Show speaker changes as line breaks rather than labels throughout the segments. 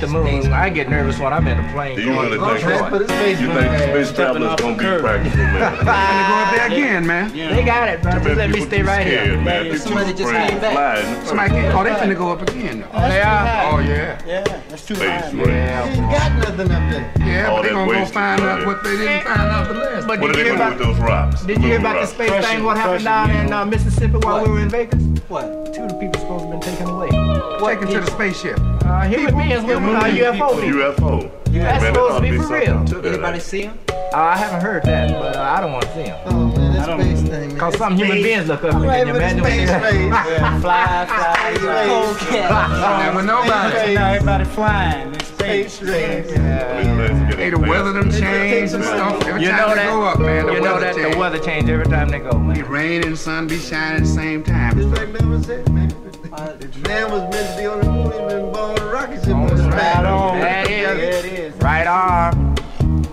Yeah, when they got the moon, I get nervous when I'm in a plane.
You
going
really
to
think,
Detroit.
you think space travelers gonna be practical, man?
Trying to go up there again, man.
They got it, bro. Just let me stay right here.
Man. People
Somebody just came back.
flying.
Somebody can't. Oh, they finna go up again. Though.
They are.
Oh yeah.
Yeah, that's too
Space
high.
race.
ain't got nothing up there.
Yeah,
All
but they
that
gonna go find out what they didn't find out the last.
But
What are
did
they
you hear
gonna do
about
with those rocks?
Did you hear about the space thing? What happened down
you
in
know.
uh, Mississippi while we were in Vegas?
What?
Two of the people supposed to have been taken away.
Taken to the spaceship.
Uh, human beings with uh, UFO people.
UFO.
That's supposed to be
be
for real.
Anybody see him?
Uh, I haven't heard that, but uh, I don't want to see them.
Oh man, that
I don't-
space thing, man.
Cause
That
some human
space-
beings look up
I'm
and
right
can you
for the
imagine what
space
they
race.
Yeah, fly, fly,
Space
you
race.
cold cat.
Now, when nobody,
Now everybody flying in space.
Space race.
hey, the weather them change and stuff. Every
You
time
know
they
that.
go up, man, the
you know
weather
that
change.
the weather change every time they go,
Be
man.
rain and sun be shining at the same time.
Just like Mama said, man. If man was meant to be on the moon, he been born a rocket ship on the
Right on.
That
Yeah, it is.
right arm.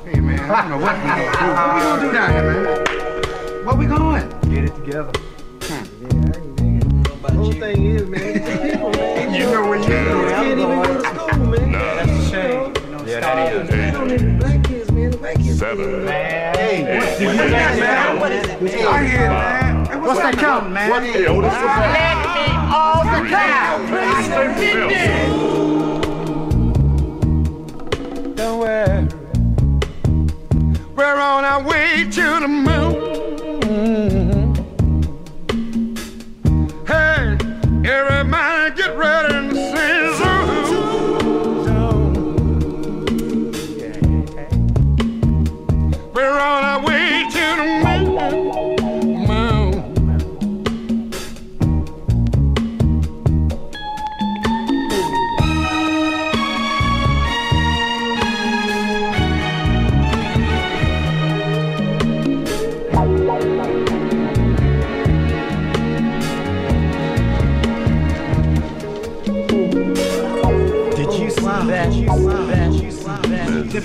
Hey man, I don't know what we gonna do. What we gonna do down here, man? Where we going?
Get it together. Hmm.
The whole thing is, man, people, man,
You know where you
kids
going.
can't even go to school, man.
That's a shame. You know,
Yeah, that is.
They don't even black kids, man. The black kids.
Seven.
Man,
Hey,
What is that, man?
what is it? Hey,
I hear it, man. Hey,
What's that counting, man?
What is
Hey,
it?
hold this
let me off the cloud.
Don't On our way to the moon.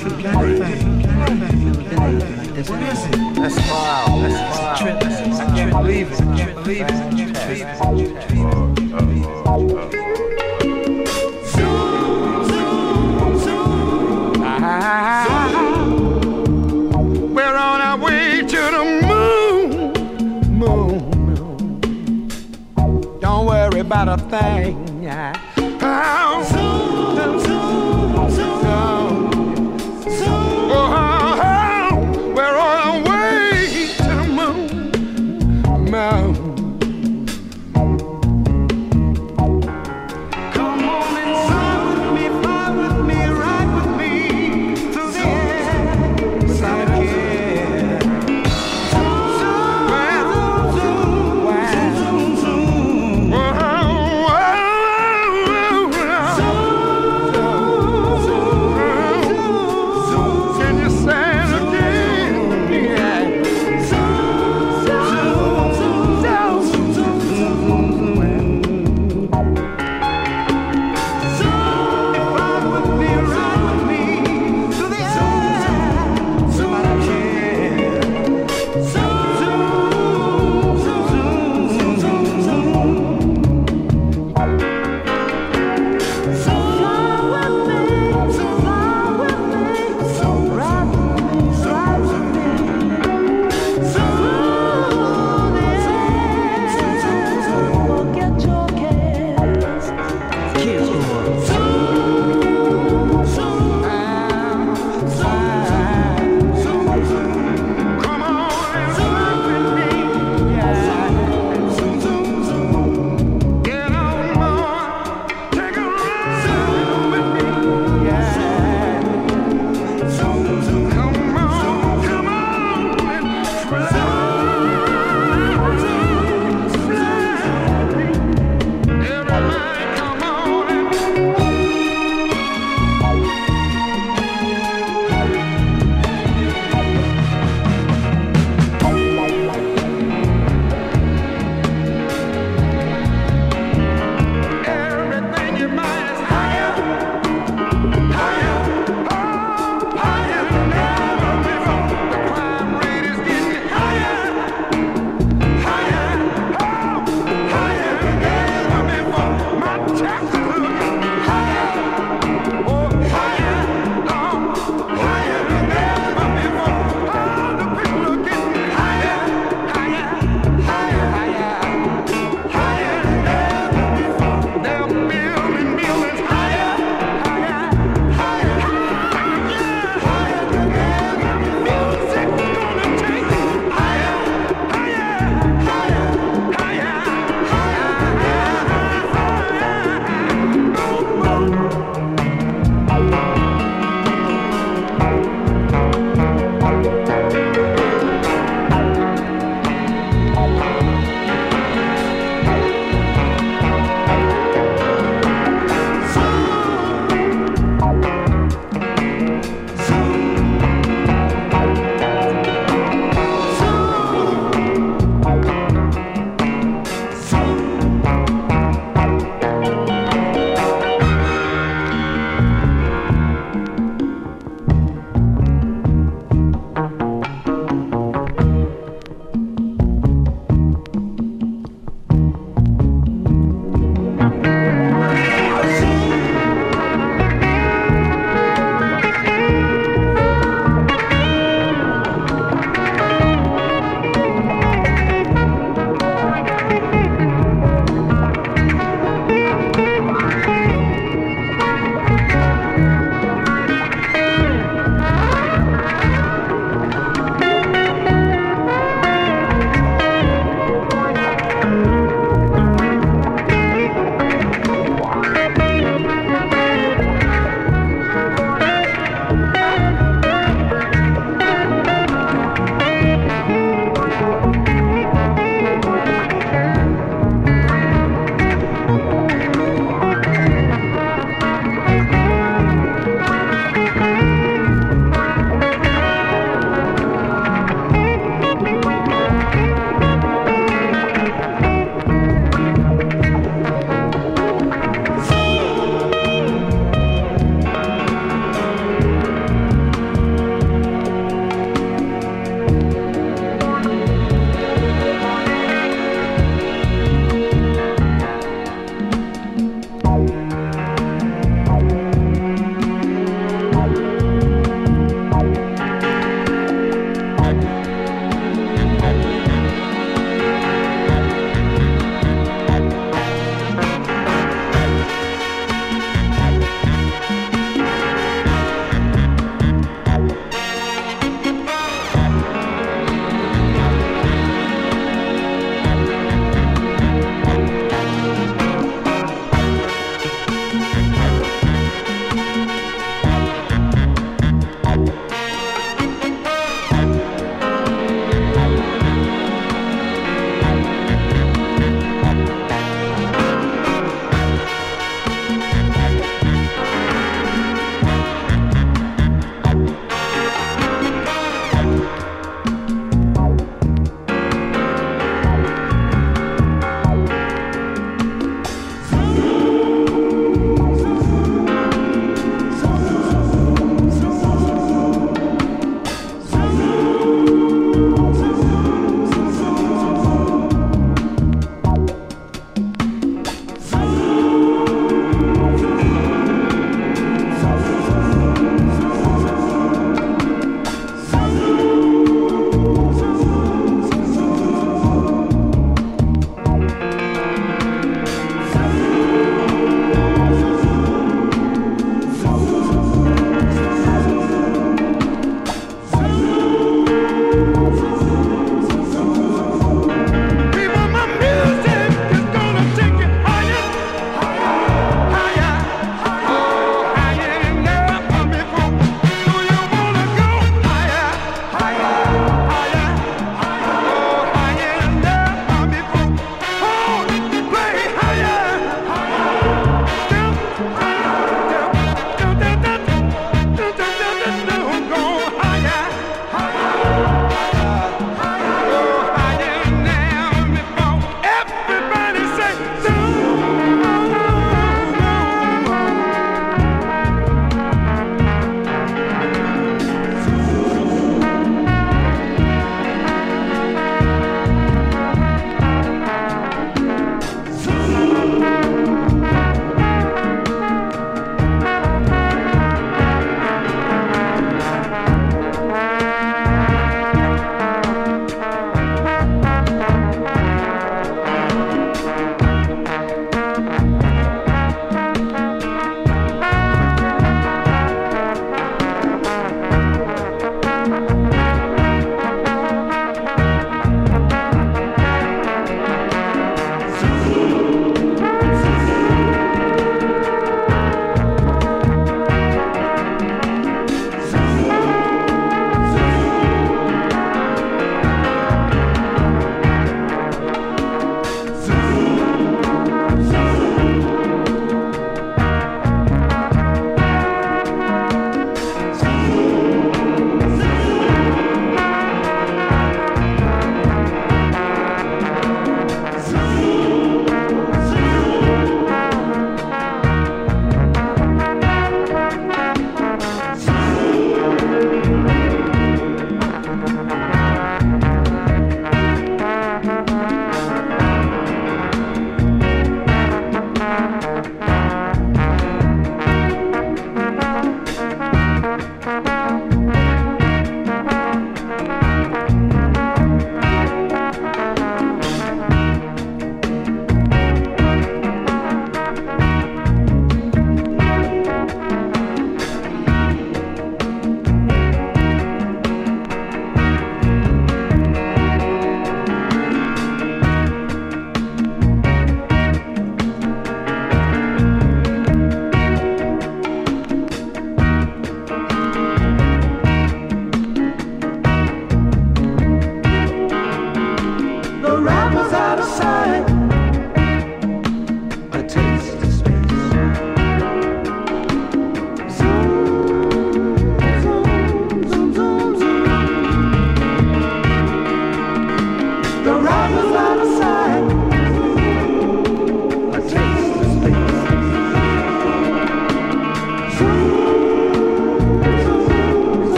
We're on
What is it?
to the moon. Don't
trip. Believe it. Believe it.
about a thing.